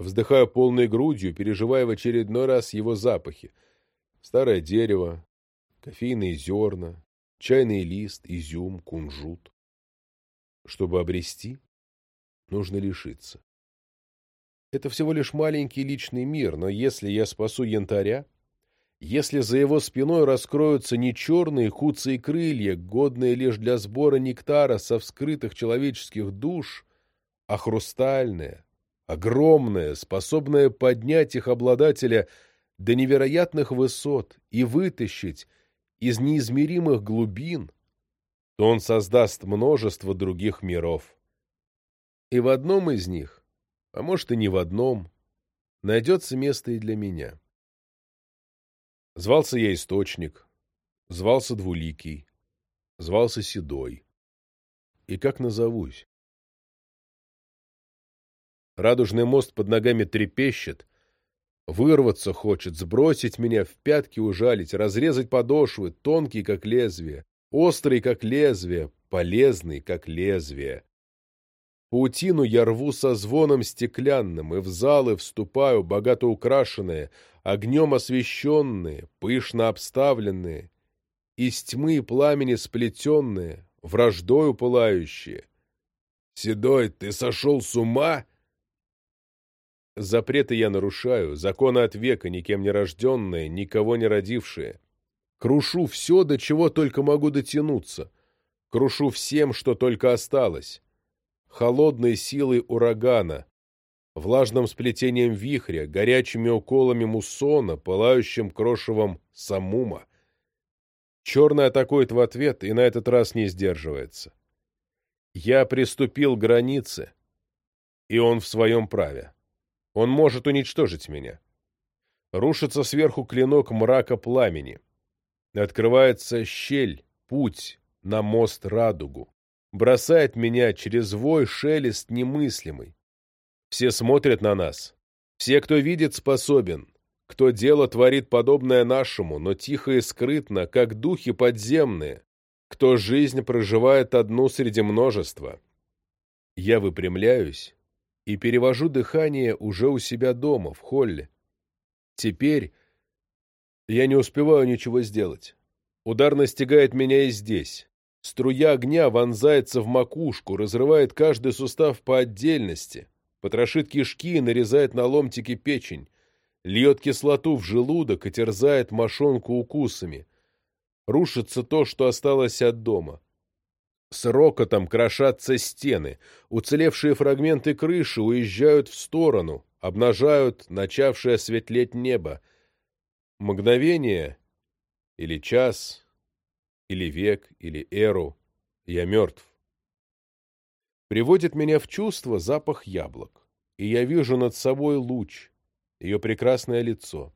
A: Вздыхаю полной грудью, переживая в очередной раз его запахи. Старое дерево, кофейные зерна, чайный лист, изюм, кунжут. Чтобы обрести, нужно лишиться. Это всего лишь маленький личный мир, но если я спасу янтаря, если за его спиной раскроются не черные куцые крылья, годные лишь для сбора нектара со вскрытых человеческих душ, а хрустальные, огромные, способные поднять их обладателя до невероятных высот и вытащить из неизмеримых глубин, то он создаст множество других миров. И в одном из них, а может и не в одном, найдется место и для меня. Звался я Источник, звался Двуликий, звался Седой. И как назовусь? Радужный мост под ногами трепещет, вырваться хочет, сбросить меня, в пятки ужалить, разрезать подошвы, тонкий, как лезвие, острый, как лезвие, полезный, как лезвие. Паутину я рву со звоном стеклянным, и в залы вступаю, богато украшенные, огнем освещенные, пышно обставленные, из тьмы и пламени сплетенные, враждою пылающие. «Седой, ты сошел с ума?» Запреты я нарушаю, законы от века, никем не рожденные, никого не родившие. Крушу все, до чего только могу дотянуться. Крушу всем, что только осталось. Холодной силой урагана, влажным сплетением вихря, горячими уколами муссона, пылающим крошевом самума. Черный атакует в ответ и на этот раз не сдерживается. Я приступил к границе, и он в своем праве. Он может уничтожить меня. Рушится сверху клинок мрака пламени. Открывается щель, путь на мост радугу. Бросает меня через вой шелест немыслимый. Все смотрят на нас. Все, кто видит, способен. Кто дело творит подобное нашему, но тихо и скрытно, как духи подземные. Кто жизнь проживает одну среди множества. Я выпрямляюсь и перевожу дыхание уже у себя дома, в холле. Теперь я не успеваю ничего сделать. Удар настигает меня и здесь. Струя огня вонзается в макушку, разрывает каждый сустав по отдельности, потрошит кишки и нарезает на ломтики печень, льет кислоту в желудок и терзает мошонку укусами. Рушится то, что осталось от дома. С рокотом крошатся стены, уцелевшие фрагменты крыши уезжают в сторону, обнажают начавшее светлеть небо. Мгновение или час, или век, или эру, я мертв. Приводит меня в чувство запах яблок, и я вижу над собой луч, ее прекрасное лицо.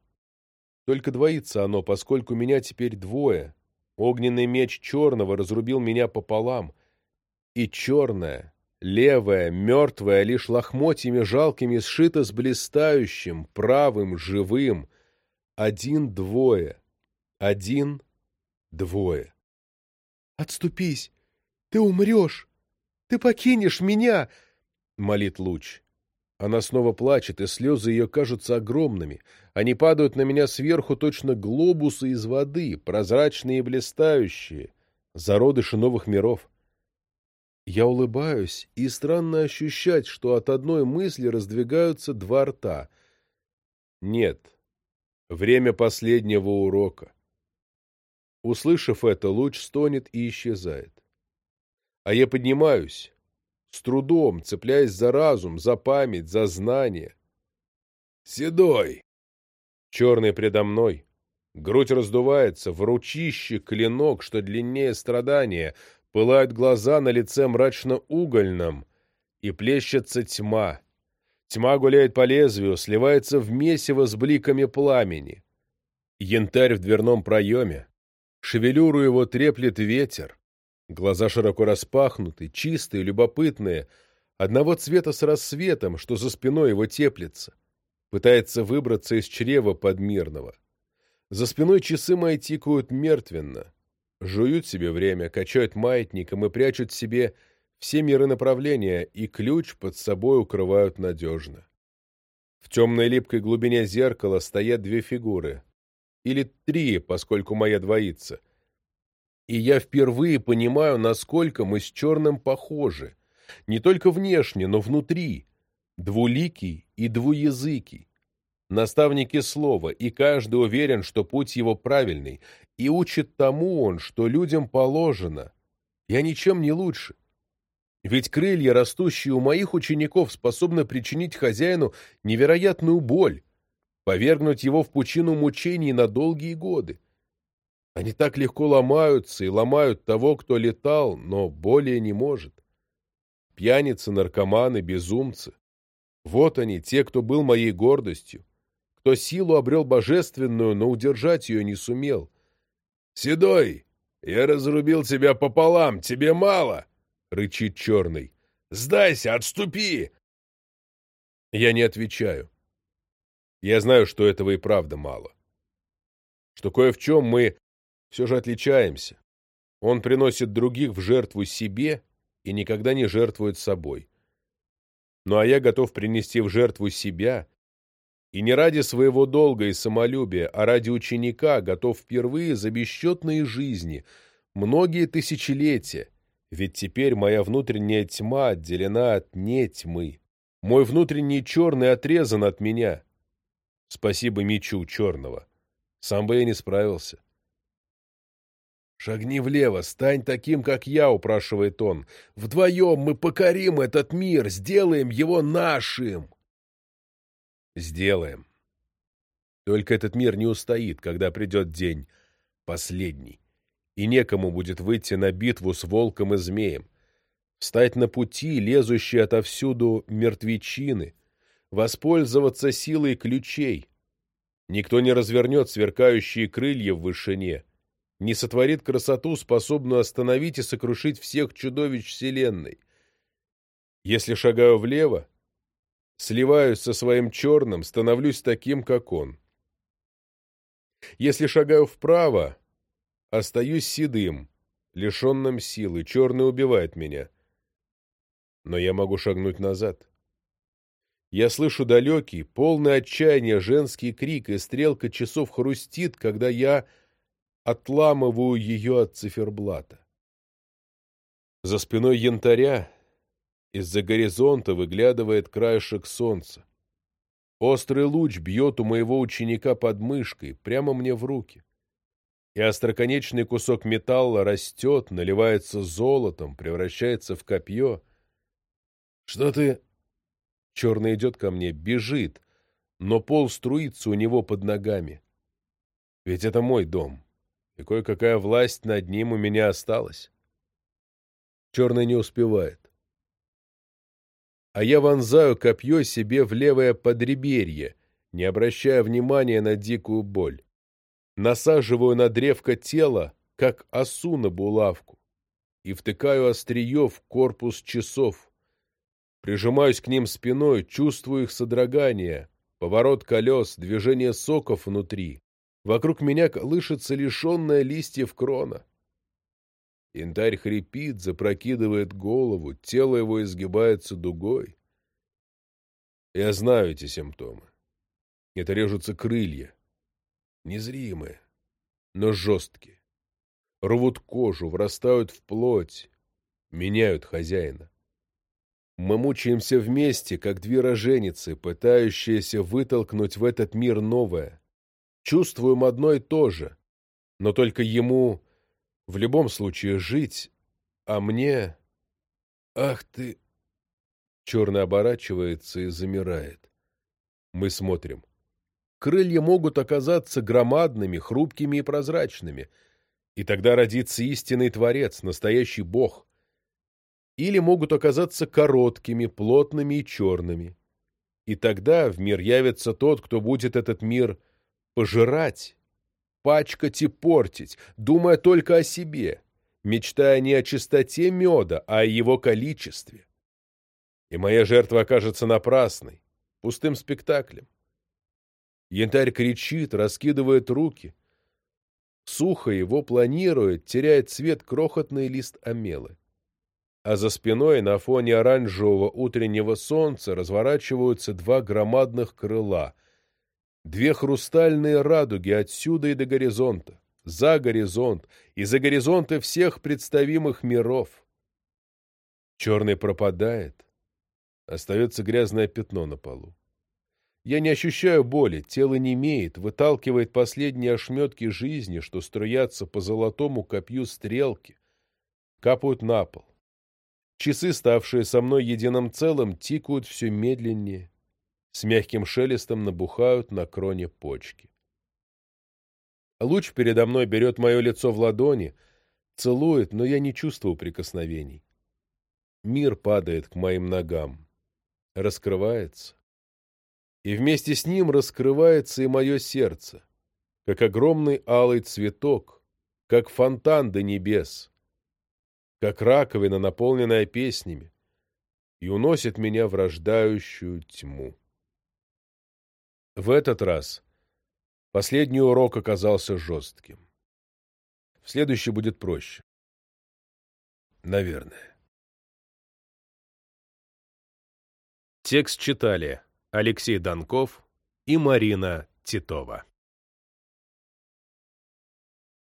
A: Только двоится оно, поскольку меня теперь двое. Огненный меч черного разрубил меня пополам, и черное, левое, мертвое, лишь лохмотьями жалкими сшито с блистающим, правым, живым. Один-двое, один-двое.
B: «Отступись! Ты умрешь! Ты покинешь меня!»
A: — молит луч. Она снова плачет, и слезы ее кажутся огромными. Они падают на меня сверху точно глобусы из воды, прозрачные и блистающие, зародыши новых миров. Я улыбаюсь, и странно ощущать, что от одной мысли раздвигаются два рта. Нет, время последнего урока. Услышав это, луч стонет и исчезает. А я поднимаюсь, с трудом, цепляясь за разум, за память, за знание. «Седой!» Черный предо мной. Грудь раздувается, в ручище клинок, что длиннее страдания, пылают глаза на лице мрачно-угольном, и плещется тьма. Тьма гуляет по лезвию, сливается в месиво с бликами пламени. Янтарь в дверном проеме. Шевелюру его треплет ветер. Глаза широко распахнуты, чистые, любопытные, одного цвета с рассветом, что за спиной его теплится. Пытается выбраться из чрева подмирного. За спиной часы мои тикают мертвенно. Жуют себе время, качают маятником и прячут себе все миры направления, и ключ под собой укрывают надежно. В темной липкой глубине зеркала стоят две фигуры или три, поскольку моя двоится. И я впервые понимаю, насколько мы с Черным похожи. Не только внешне, но внутри. Двуликий и двуязыкий. Наставники слова, и каждый уверен, что путь его правильный, и учит тому он, что людям положено. Я ничем не лучше. Ведь крылья, растущие у моих учеников, способны причинить хозяину невероятную боль, повергнуть его в пучину мучений на долгие годы. Они так легко ломаются и ломают того, кто летал, но более не может. Пьяницы, наркоманы, безумцы. Вот они, те, кто был моей гордостью, кто силу обрел божественную, но удержать ее не сумел. «Седой, я разрубил тебя пополам, тебе мало!» — рычит черный. «Сдайся, отступи!» Я не отвечаю. Я знаю, что этого и правда мало. Что кое в чем мы все же отличаемся. Он приносит других в жертву себе и никогда не жертвует собой. Ну а я готов принести в жертву себя, и не ради своего долга и самолюбия, а ради ученика готов впервые за бесчетные жизни, многие тысячелетия, ведь теперь моя внутренняя тьма отделена от не тьмы. Мой внутренний черный отрезан от меня. Спасибо мечу черного. Сам бы я не справился. «Шагни влево, стань таким, как я», — упрашивает он. «Вдвоем мы покорим этот мир, сделаем его нашим». Сделаем. Только этот мир не устоит, когда придет день, последний, и некому будет выйти на битву с волком и змеем. встать на пути, лезущие отовсюду мертвечины, воспользоваться силой ключей. Никто не развернет сверкающие крылья в вышине, не сотворит красоту, способную остановить и сокрушить всех чудовищ Вселенной. Если шагаю влево, сливаюсь со своим черным, становлюсь таким, как он. Если шагаю вправо, остаюсь седым, лишенным силы, черный убивает меня. Но я могу шагнуть назад. Я слышу далекий, полный отчаяния женский крик, и стрелка часов хрустит, когда я отламываю ее от циферблата. За спиной янтаря из-за горизонта выглядывает краешек солнца. Острый луч бьет у моего ученика под мышкой, прямо мне в руки. И остроконечный кусок металла растет, наливается золотом, превращается в копье. Что ты... Черный идет ко мне, бежит, но пол струится у него под ногами. Ведь это мой дом и кое-какая власть над ним у меня осталась. Черный не успевает. А я вонзаю копье себе в левое подреберье, не обращая внимания на дикую боль. Насаживаю на древко тело, как осу на булавку, и втыкаю острие в корпус часов. Прижимаюсь к ним спиной, чувствую их содрогание, поворот колес, движение соков внутри. Вокруг меня колышется лишенная листьев крона. Янтарь хрипит, запрокидывает голову, тело его изгибается дугой. Я знаю эти симптомы. Это режутся крылья. Незримые, но жесткие. Рвут кожу, врастают в плоть, меняют хозяина. Мы мучаемся вместе, как две роженицы, пытающиеся вытолкнуть в этот мир новое — чувствуем одно и то же, но только ему в любом случае жить, а мне... Ах ты... Черный оборачивается и замирает. Мы смотрим. Крылья могут оказаться громадными, хрупкими и прозрачными, и тогда родится истинный Творец, настоящий Бог. Или могут оказаться короткими, плотными и черными. И тогда в мир явится тот, кто будет этот мир пожирать, пачкать и портить, думая только о себе, мечтая не о чистоте меда, а о его количестве. И моя жертва окажется напрасной, пустым спектаклем. Янтарь кричит, раскидывает руки. Сухо его планирует, теряет цвет крохотный лист омелы. А за спиной на фоне оранжевого утреннего солнца разворачиваются два громадных крыла — Две хрустальные радуги отсюда и до горизонта, за горизонт и за горизонты всех представимых миров. Черный пропадает, остается грязное пятно на полу. Я не ощущаю боли, тело не имеет, выталкивает последние ошметки жизни, что струятся по золотому копью стрелки, капают на пол. Часы, ставшие со мной единым целым, тикают все медленнее, с мягким шелестом набухают на кроне почки. Луч передо мной берет мое лицо в ладони, целует, но я не чувствую прикосновений. Мир падает к моим ногам, раскрывается. И вместе с ним раскрывается и мое сердце, как огромный алый цветок, как фонтан до небес, как раковина, наполненная песнями, и уносит меня в рождающую тьму. В этот раз последний урок оказался жестким. В следующий будет проще. Наверное. Текст читали Алексей Донков и Марина Титова.